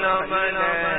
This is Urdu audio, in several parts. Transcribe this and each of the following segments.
مل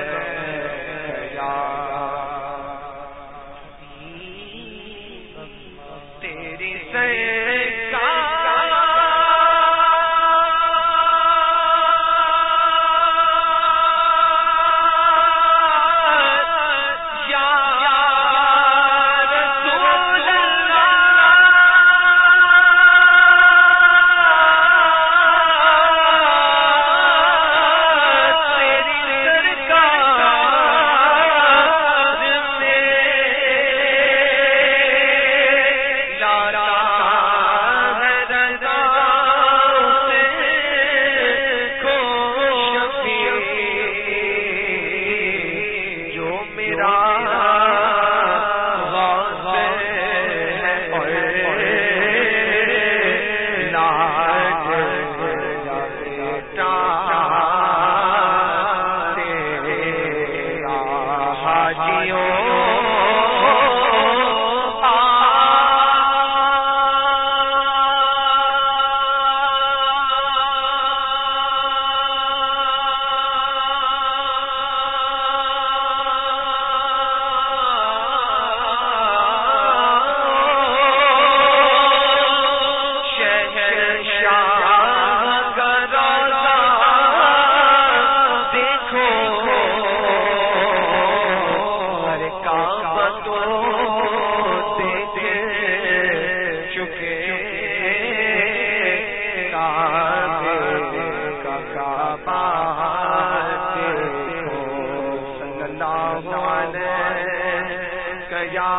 بھائیوں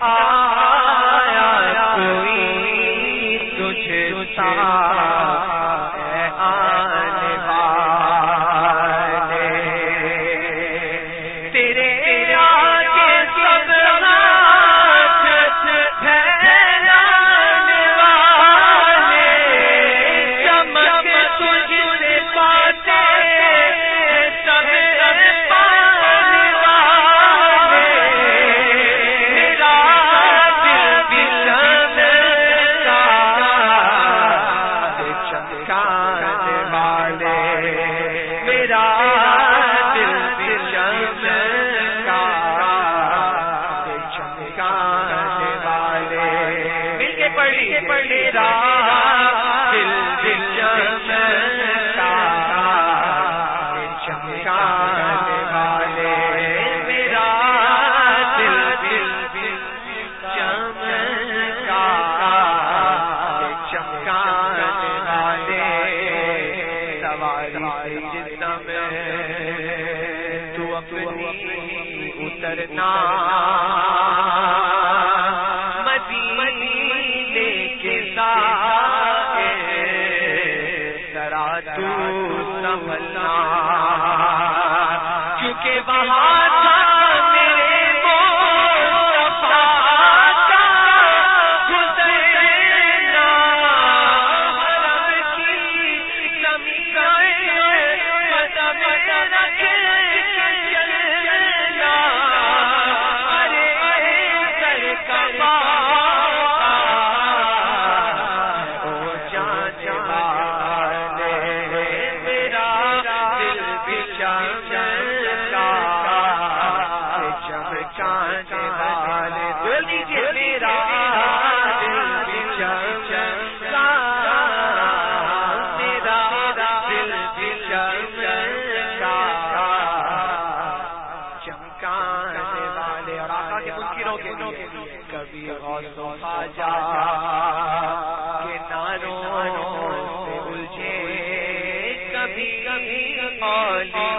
آیا کوئی تجھ تجھے میرا دل دل چمکا چمکانے میرا دل چمکا چمکانے والے سواری تو اپنی اترنا۔ کے تو سنبھلنا۔ کبھی خالی